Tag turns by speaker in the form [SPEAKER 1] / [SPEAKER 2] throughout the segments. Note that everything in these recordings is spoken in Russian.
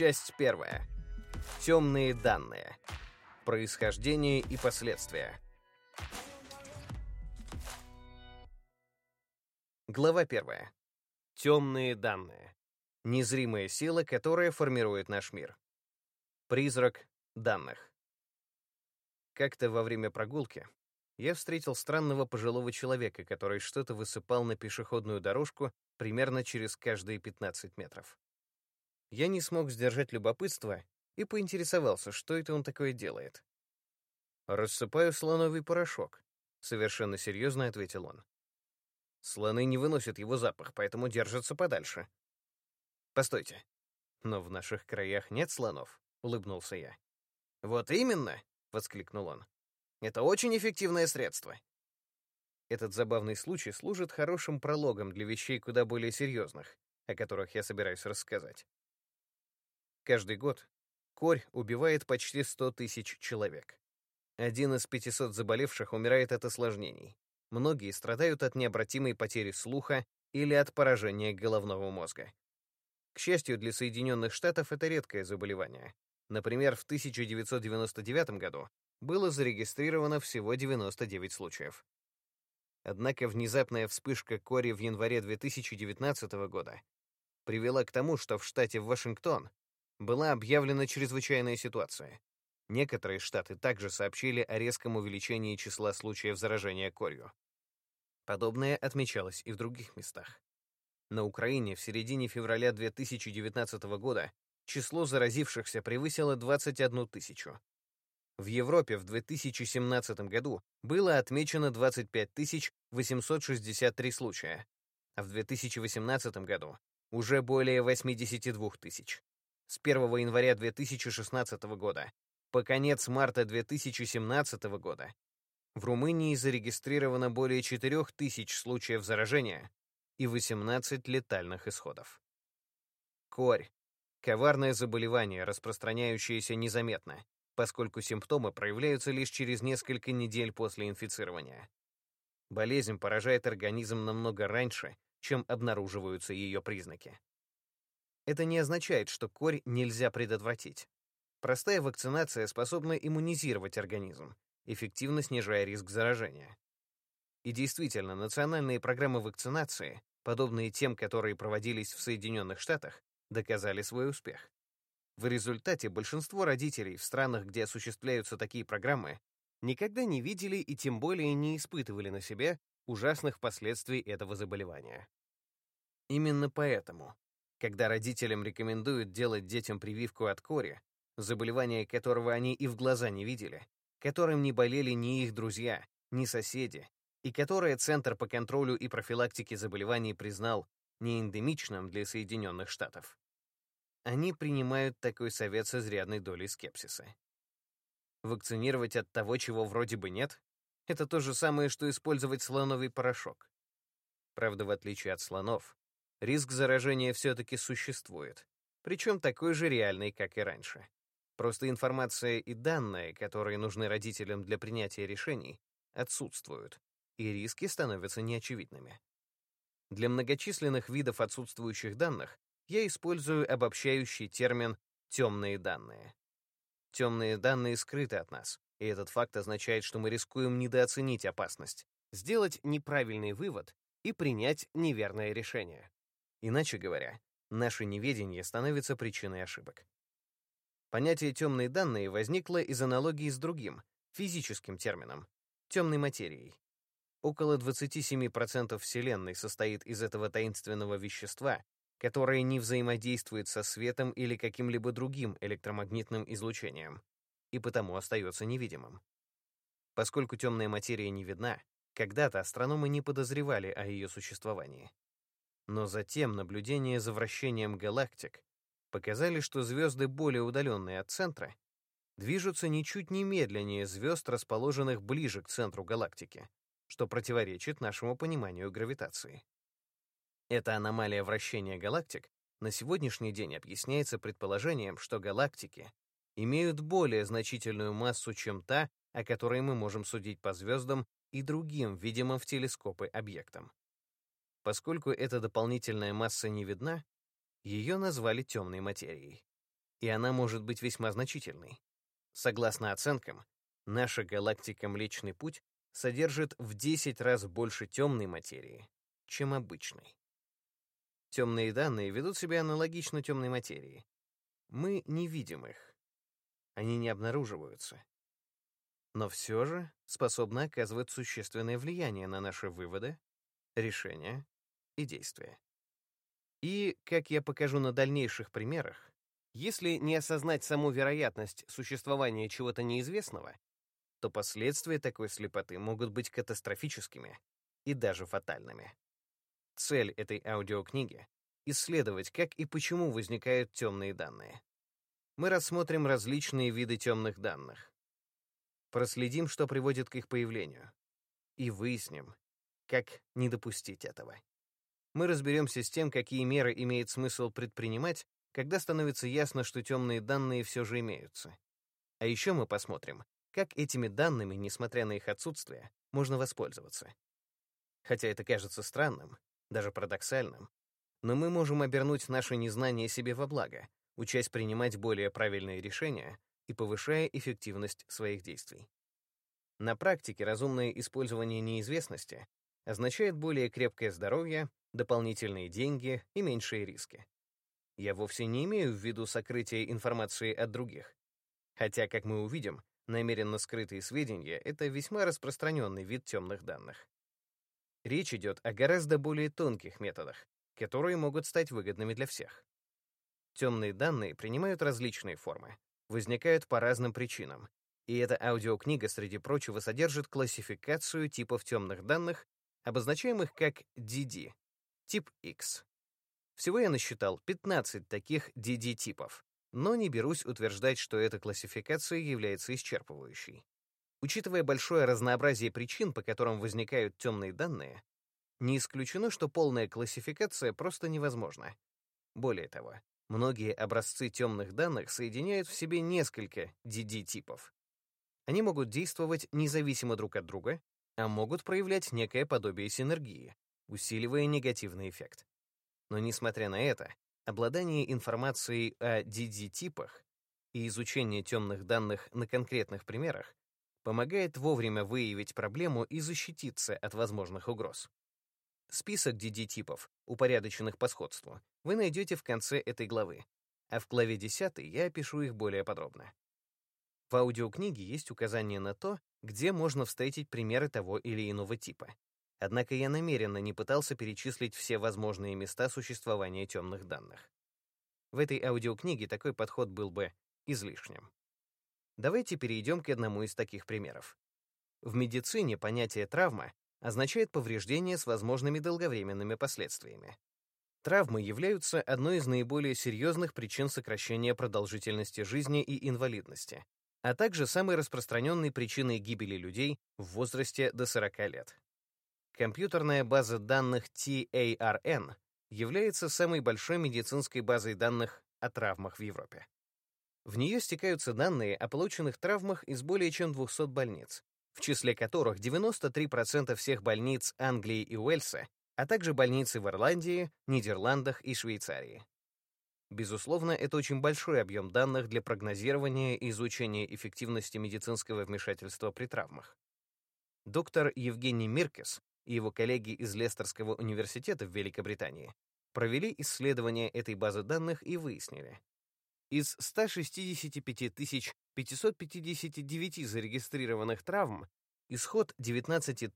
[SPEAKER 1] Часть первая. Темные данные. Происхождение и последствия. Глава первая. Темные данные. Незримая сила, которая формирует наш мир. Призрак данных. Как-то во время прогулки я встретил странного пожилого человека, который что-то высыпал на пешеходную дорожку примерно через каждые 15 метров. Я не смог сдержать любопытство и поинтересовался, что это он такое делает. «Рассыпаю слоновый порошок», — совершенно серьезно ответил он. «Слоны не выносят его запах, поэтому держатся подальше». «Постойте, но в наших краях нет слонов», — улыбнулся я. «Вот именно!» — воскликнул он. «Это очень эффективное средство». Этот забавный случай служит хорошим прологом для вещей куда более серьезных, о которых я собираюсь рассказать. Каждый год корь убивает почти 100 тысяч человек. Один из 500 заболевших умирает от осложнений. Многие страдают от необратимой потери слуха или от поражения головного мозга. К счастью для Соединенных Штатов, это редкое заболевание. Например, в 1999 году было зарегистрировано всего 99 случаев. Однако внезапная вспышка кори в январе 2019 года привела к тому, что в штате Вашингтон была объявлена чрезвычайная ситуация. Некоторые штаты также сообщили о резком увеличении числа случаев заражения корью. Подобное отмечалось и в других местах. На Украине в середине февраля 2019 года число заразившихся превысило 21 тысячу. В Европе в 2017 году было отмечено 25 863 случая, а в 2018 году уже более 82 тысяч. С 1 января 2016 года по конец марта 2017 года в Румынии зарегистрировано более 4 тысяч случаев заражения и 18 летальных исходов. Корь — коварное заболевание, распространяющееся незаметно, поскольку симптомы проявляются лишь через несколько недель после инфицирования. Болезнь поражает организм намного раньше, чем обнаруживаются ее признаки. Это не означает, что корь нельзя предотвратить. Простая вакцинация способна иммунизировать организм, эффективно снижая риск заражения. И действительно, национальные программы вакцинации, подобные тем, которые проводились в Соединенных Штатах, доказали свой успех. В результате большинство родителей в странах, где осуществляются такие программы, никогда не видели и тем более не испытывали на себе ужасных последствий этого заболевания. Именно поэтому, когда родителям рекомендуют делать детям прививку от кори, заболевание которого они и в глаза не видели, которым не болели ни их друзья, ни соседи, и которое Центр по контролю и профилактике заболеваний признал неэндемичным для Соединенных Штатов. Они принимают такой совет с изрядной долей скепсиса. Вакцинировать от того, чего вроде бы нет, это то же самое, что использовать слоновый порошок. Правда, в отличие от слонов, риск заражения все-таки существует, причем такой же реальный, как и раньше. Просто информация и данные, которые нужны родителям для принятия решений, отсутствуют, и риски становятся неочевидными. Для многочисленных видов отсутствующих данных я использую обобщающий термин «темные данные». Темные данные скрыты от нас, и этот факт означает, что мы рискуем недооценить опасность, сделать неправильный вывод и принять неверное решение. Иначе говоря, наше неведение становится причиной ошибок. Понятие «темные данные» возникло из аналогии с другим, физическим термином — темной материей. Около 27% Вселенной состоит из этого таинственного вещества, которое не взаимодействует со светом или каким-либо другим электромагнитным излучением, и потому остается невидимым. Поскольку темная материя не видна, когда-то астрономы не подозревали о ее существовании. Но затем наблюдение за вращением галактик показали, что звезды, более удаленные от центра, движутся ничуть не медленнее звезд, расположенных ближе к центру галактики, что противоречит нашему пониманию гравитации. Эта аномалия вращения галактик на сегодняшний день объясняется предположением, что галактики имеют более значительную массу, чем та, о которой мы можем судить по звездам и другим видимым в телескопы объектам. Поскольку эта дополнительная масса не видна, ее назвали темной материей. и она может быть весьма значительной. Согласно оценкам, наша галактика Млечный Путь содержит в 10 раз больше темной материи, чем обычной. Темные данные ведут себя аналогично темной материи. Мы не видим их. Они не обнаруживаются. Но все же способны оказывать существенное влияние на наши выводы, решения и действия. И, как я покажу на дальнейших примерах, если не осознать саму вероятность существования чего-то неизвестного, то последствия такой слепоты могут быть катастрофическими и даже фатальными. Цель этой аудиокниги — исследовать, как и почему возникают темные данные. Мы рассмотрим различные виды темных данных. Проследим, что приводит к их появлению. И выясним, как не допустить этого. Мы разберемся с тем, какие меры имеет смысл предпринимать, когда становится ясно, что темные данные все же имеются. А еще мы посмотрим, как этими данными, несмотря на их отсутствие, можно воспользоваться. Хотя это кажется странным, даже парадоксальным, но мы можем обернуть наше незнание себе во благо, учась принимать более правильные решения и повышая эффективность своих действий. На практике разумное использование неизвестности означает более крепкое здоровье, дополнительные деньги и меньшие риски. Я вовсе не имею в виду сокрытие информации от других. Хотя, как мы увидим, намеренно скрытые сведения — это весьма распространенный вид темных данных. Речь идет о гораздо более тонких методах, которые могут стать выгодными для всех. Темные данные принимают различные формы, возникают по разным причинам, и эта аудиокнига, среди прочего, содержит классификацию типов темных данных, обозначаемых как DD, тип X. Всего я насчитал 15 таких DD-типов, но не берусь утверждать, что эта классификация является исчерпывающей. Учитывая большое разнообразие причин, по которым возникают темные данные, не исключено, что полная классификация просто невозможна. Более того, многие образцы темных данных соединяют в себе несколько DD-типов. Они могут действовать независимо друг от друга, а могут проявлять некое подобие синергии, усиливая негативный эффект. Но несмотря на это, обладание информацией о DD-типах и изучение темных данных на конкретных примерах помогает вовремя выявить проблему и защититься от возможных угроз. Список DD-типов, упорядоченных по сходству, вы найдете в конце этой главы, а в главе 10 я опишу их более подробно. В аудиокниге есть указание на то, где можно встретить примеры того или иного типа. Однако я намеренно не пытался перечислить все возможные места существования темных данных. В этой аудиокниге такой подход был бы излишним. Давайте перейдем к одному из таких примеров. В медицине понятие «травма» означает повреждение с возможными долговременными последствиями. Травмы являются одной из наиболее серьезных причин сокращения продолжительности жизни и инвалидности, а также самой распространенной причиной гибели людей в возрасте до 40 лет. Компьютерная база данных TARN является самой большой медицинской базой данных о травмах в Европе. В нее стекаются данные о полученных травмах из более чем 200 больниц, в числе которых 93% всех больниц Англии и Уэльса, а также больницы в Ирландии, Нидерландах и Швейцарии. Безусловно, это очень большой объем данных для прогнозирования и изучения эффективности медицинского вмешательства при травмах. Доктор Евгений Миркес и его коллеги из Лестерского университета в Великобритании провели исследование этой базы данных и выяснили, из 165 559 зарегистрированных травм исход 19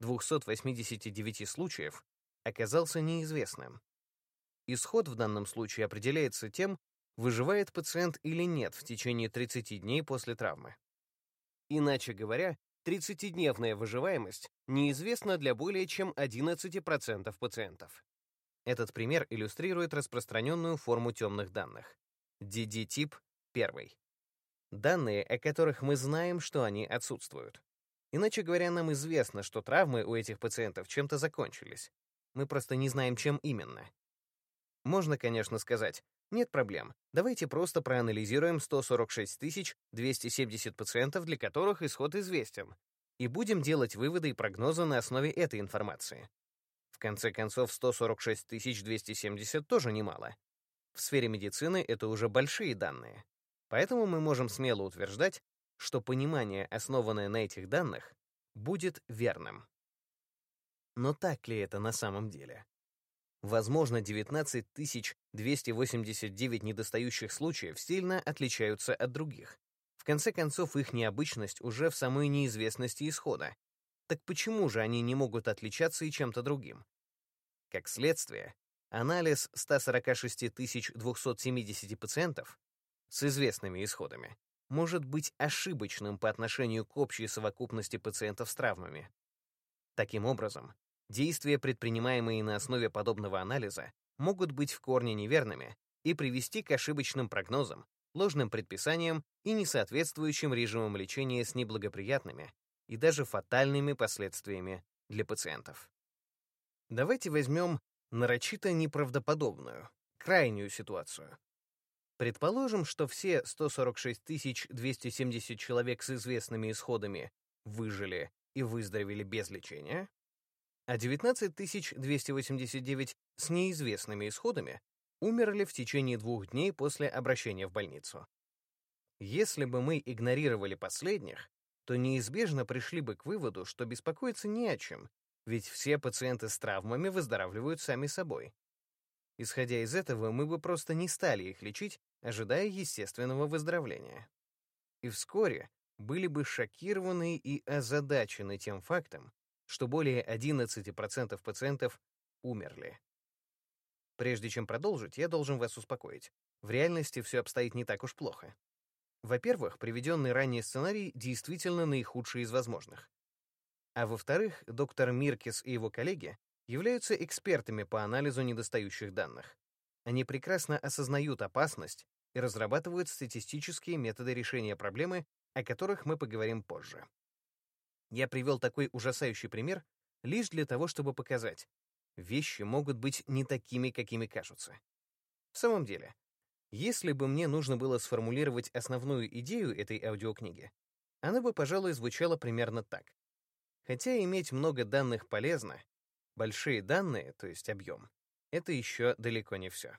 [SPEAKER 1] 289 случаев оказался неизвестным. Исход в данном случае определяется тем, выживает пациент или нет в течение 30 дней после травмы. Иначе говоря, 30-дневная выживаемость неизвестна для более чем 11% пациентов. Этот пример иллюстрирует распространенную форму темных данных. DD-тип 1. Данные, о которых мы знаем, что они отсутствуют. Иначе говоря, нам известно, что травмы у этих пациентов чем-то закончились. Мы просто не знаем, чем именно. Можно, конечно, сказать, нет проблем. Давайте просто проанализируем 146 270 пациентов, для которых исход известен, и будем делать выводы и прогнозы на основе этой информации. В конце концов, 146 270 тоже немало. В сфере медицины это уже большие данные. Поэтому мы можем смело утверждать, что понимание, основанное на этих данных, будет верным. Но так ли это на самом деле? Возможно, 19 289 недостающих случаев сильно отличаются от других. В конце концов, их необычность уже в самой неизвестности исхода. Так почему же они не могут отличаться и чем-то другим? Как следствие, анализ 146 270 пациентов с известными исходами может быть ошибочным по отношению к общей совокупности пациентов с травмами. Таким образом, Действия, предпринимаемые на основе подобного анализа, могут быть в корне неверными и привести к ошибочным прогнозам, ложным предписаниям и несоответствующим режимам лечения с неблагоприятными и даже фатальными последствиями для пациентов. Давайте возьмем нарочито неправдоподобную, крайнюю ситуацию. Предположим, что все 146 270 человек с известными исходами выжили и выздоровели без лечения, а 19 289 с неизвестными исходами умерли в течение двух дней после обращения в больницу. Если бы мы игнорировали последних, то неизбежно пришли бы к выводу, что беспокоиться не о чем, ведь все пациенты с травмами выздоравливают сами собой. Исходя из этого, мы бы просто не стали их лечить, ожидая естественного выздоровления. И вскоре были бы шокированы и озадачены тем фактом, что более 11% пациентов умерли. Прежде чем продолжить, я должен вас успокоить. В реальности все обстоит не так уж плохо. Во-первых, приведенный ранее сценарий действительно наихудший из возможных. А во-вторых, доктор Миркис и его коллеги являются экспертами по анализу недостающих данных. Они прекрасно осознают опасность и разрабатывают статистические методы решения проблемы, о которых мы поговорим позже. Я привел такой ужасающий пример лишь для того, чтобы показать, вещи могут быть не такими, какими кажутся. В самом деле, если бы мне нужно было сформулировать основную идею этой аудиокниги, она бы, пожалуй, звучала примерно так. Хотя иметь много данных полезно, большие данные, то есть объем, это еще далеко не все.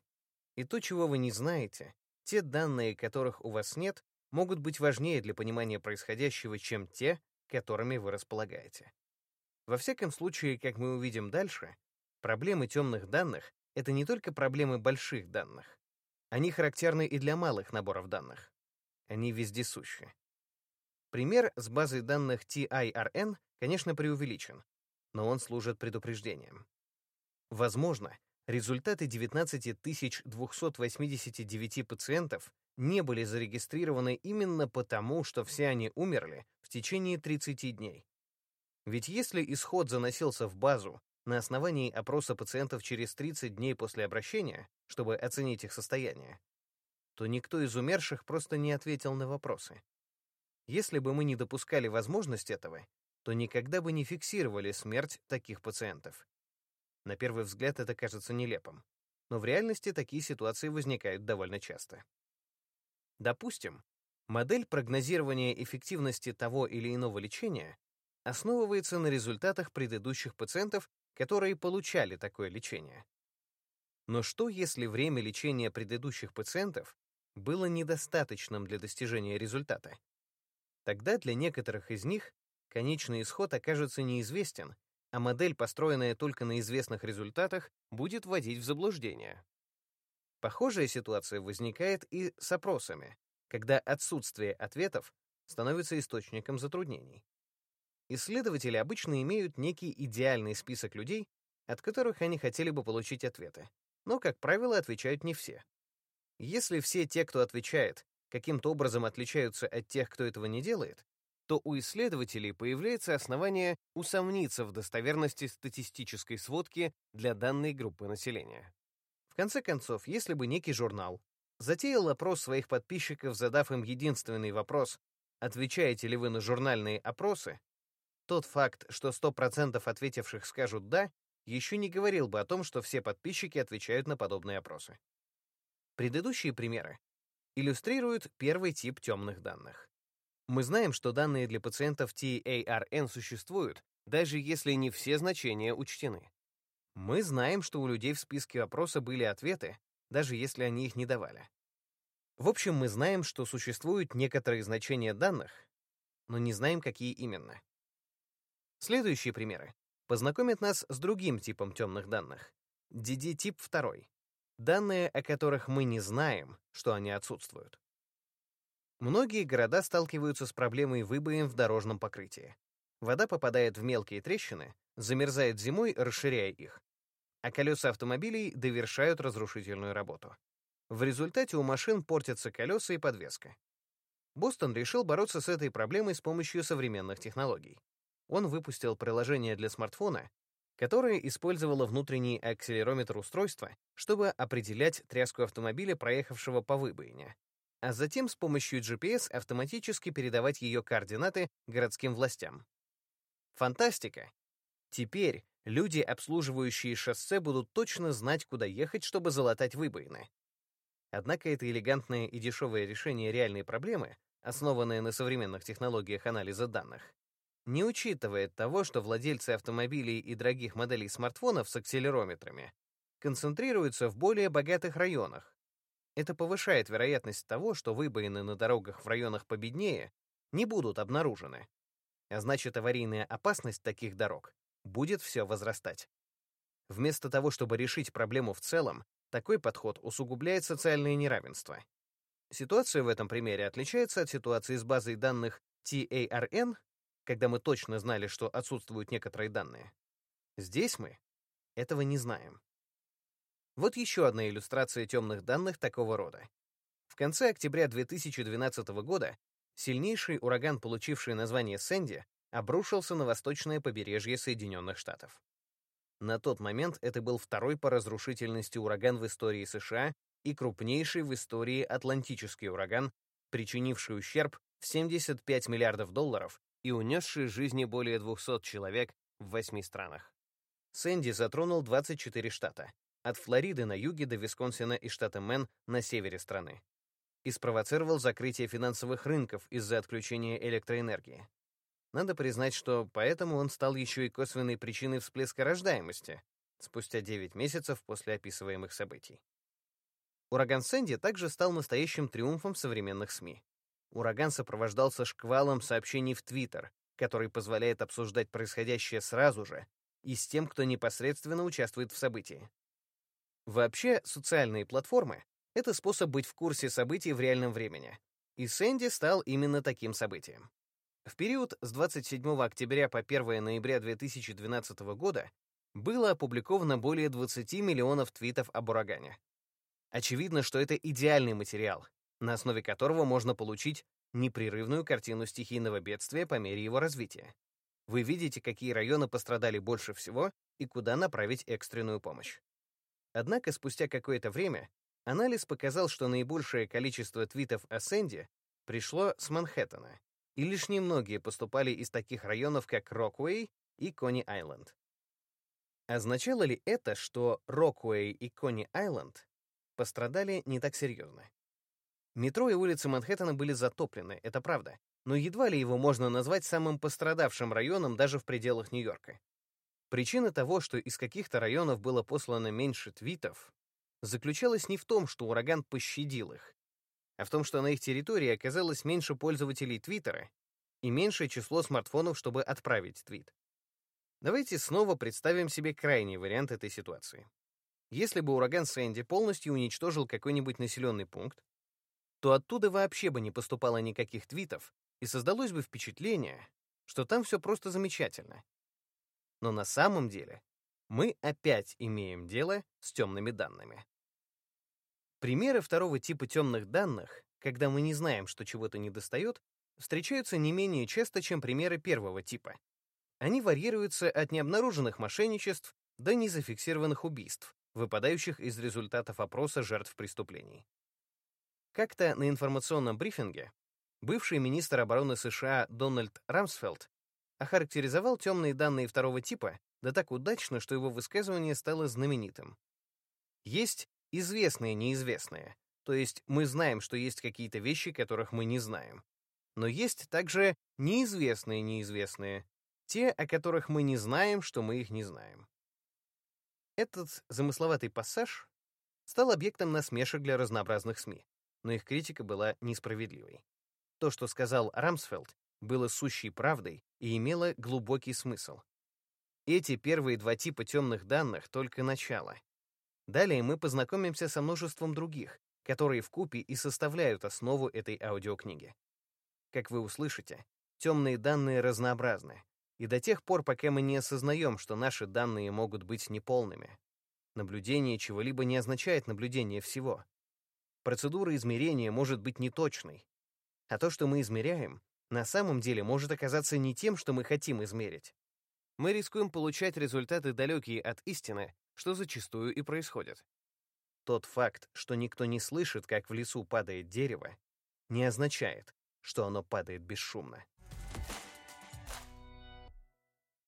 [SPEAKER 1] И то, чего вы не знаете, те данные, которых у вас нет, могут быть важнее для понимания происходящего, чем те, которыми вы располагаете. Во всяком случае, как мы увидим дальше, проблемы темных данных — это не только проблемы больших данных. Они характерны и для малых наборов данных. Они вездесущи. Пример с базой данных TIRN, конечно, преувеличен, но он служит предупреждением. Возможно, результаты 19 289 пациентов не были зарегистрированы именно потому, что все они умерли в течение 30 дней. Ведь если исход заносился в базу на основании опроса пациентов через 30 дней после обращения, чтобы оценить их состояние, то никто из умерших просто не ответил на вопросы. Если бы мы не допускали возможность этого, то никогда бы не фиксировали смерть таких пациентов. На первый взгляд это кажется нелепым, но в реальности такие ситуации возникают довольно часто. Допустим, модель прогнозирования эффективности того или иного лечения основывается на результатах предыдущих пациентов, которые получали такое лечение. Но что, если время лечения предыдущих пациентов было недостаточным для достижения результата? Тогда для некоторых из них конечный исход окажется неизвестен, а модель, построенная только на известных результатах, будет вводить в заблуждение. Похожая ситуация возникает и с опросами, когда отсутствие ответов становится источником затруднений. Исследователи обычно имеют некий идеальный список людей, от которых они хотели бы получить ответы, но, как правило, отвечают не все. Если все те, кто отвечает, каким-то образом отличаются от тех, кто этого не делает, то у исследователей появляется основание усомниться в достоверности статистической сводки для данной группы населения конце концов, если бы некий журнал затеял опрос своих подписчиков, задав им единственный вопрос «Отвечаете ли вы на журнальные опросы?», тот факт, что 100% ответивших скажут «да», еще не говорил бы о том, что все подписчики отвечают на подобные опросы. Предыдущие примеры иллюстрируют первый тип темных данных. Мы знаем, что данные для пациентов TARN существуют, даже если не все значения учтены. Мы знаем, что у людей в списке опроса были ответы, даже если они их не давали. В общем, мы знаем, что существуют некоторые значения данных, но не знаем, какие именно. Следующие примеры познакомят нас с другим типом темных данных — DD-тип 2. Данные, о которых мы не знаем, что они отсутствуют. Многие города сталкиваются с проблемой выбоин в дорожном покрытии. Вода попадает в мелкие трещины, замерзает зимой, расширяя их, а колеса автомобилей довершают разрушительную работу. В результате у машин портятся колеса и подвеска. Бостон решил бороться с этой проблемой с помощью современных технологий. Он выпустил приложение для смартфона, которое использовало внутренний акселерометр устройства, чтобы определять тряску автомобиля, проехавшего по выбоине, а затем с помощью GPS автоматически передавать ее координаты городским властям. Фантастика! Теперь люди, обслуживающие шоссе, будут точно знать, куда ехать, чтобы залатать выбоины. Однако это элегантное и дешевое решение реальной проблемы, основанное на современных технологиях анализа данных, не учитывает того, что владельцы автомобилей и дорогих моделей смартфонов с акселерометрами концентрируются в более богатых районах. Это повышает вероятность того, что выбоины на дорогах в районах победнее не будут обнаружены. А значит, аварийная опасность таких дорог будет все возрастать. Вместо того, чтобы решить проблему в целом, такой подход усугубляет социальное неравенство. Ситуация в этом примере отличается от ситуации с базой данных TARN, когда мы точно знали, что отсутствуют некоторые данные. Здесь мы этого не знаем. Вот еще одна иллюстрация темных данных такого рода. В конце октября 2012 года сильнейший ураган, получивший название Сэнди, обрушился на восточное побережье Соединенных Штатов. На тот момент это был второй по разрушительности ураган в истории США и крупнейший в истории атлантический ураган, причинивший ущерб в 75 миллиардов долларов и унесший жизни более 200 человек в восьми странах. Сэнди затронул 24 штата, от Флориды на юге до Висконсина и штата Мэн на севере страны, и спровоцировал закрытие финансовых рынков из-за отключения электроэнергии. Надо признать, что поэтому он стал еще и косвенной причиной всплеска рождаемости спустя 9 месяцев после описываемых событий. Ураган Сэнди также стал настоящим триумфом современных СМИ. Ураган сопровождался шквалом сообщений в Твиттер, который позволяет обсуждать происходящее сразу же и с тем, кто непосредственно участвует в событии. Вообще, социальные платформы — это способ быть в курсе событий в реальном времени, и Сэнди стал именно таким событием. В период с 27 октября по 1 ноября 2012 года было опубликовано более 20 миллионов твитов об урагане. Очевидно, что это идеальный материал, на основе которого можно получить непрерывную картину стихийного бедствия по мере его развития. Вы видите, какие районы пострадали больше всего и куда направить экстренную помощь. Однако спустя какое-то время анализ показал, что наибольшее количество твитов о Сэнди пришло с Манхэттена, и лишь немногие поступали из таких районов, как Роквей и Кони-Айленд. Означало ли это, что Роквей и Кони-Айленд пострадали не так серьезно? Метро и улицы Манхэттена были затоплены, это правда, но едва ли его можно назвать самым пострадавшим районом даже в пределах Нью-Йорка. Причина того, что из каких-то районов было послано меньше твитов, заключалась не в том, что ураган пощадил их, а в том, что на их территории оказалось меньше пользователей Твиттера и меньшее число смартфонов, чтобы отправить твит. Давайте снова представим себе крайний вариант этой ситуации. Если бы ураган Сэнди полностью уничтожил какой-нибудь населенный пункт, то оттуда вообще бы не поступало никаких твитов, и создалось бы впечатление, что там все просто замечательно. Но на самом деле мы опять имеем дело с темными данными. Примеры второго типа темных данных, когда мы не знаем, что чего-то недостает, встречаются не менее часто, чем примеры первого типа. Они варьируются от необнаруженных мошенничеств до незафиксированных убийств, выпадающих из результатов опроса жертв преступлений. Как-то на информационном брифинге бывший министр обороны США Дональд Рамсфелд охарактеризовал темные данные второго типа да так удачно, что его высказывание стало знаменитым. Есть известные неизвестные, то есть мы знаем, что есть какие-то вещи, которых мы не знаем. Но есть также неизвестные неизвестные, те, о которых мы не знаем, что мы их не знаем. Этот замысловатый пассаж стал объектом насмешек для разнообразных СМИ, но их критика была несправедливой. То, что сказал Рамсфелд, было сущей правдой и имело глубокий смысл. Эти первые два типа темных данных — только начало. Далее мы познакомимся со множеством других, которые в купе и составляют основу этой аудиокниги. Как вы услышите, темные данные разнообразны, и до тех пор, пока мы не осознаем, что наши данные могут быть неполными. Наблюдение чего-либо не означает наблюдение всего. Процедура измерения может быть неточной, а то, что мы измеряем, на самом деле может оказаться не тем, что мы хотим измерить. Мы рискуем получать результаты далекие от истины, что зачастую и происходит. Тот факт, что никто не слышит, как в лесу падает дерево, не означает, что оно падает бесшумно.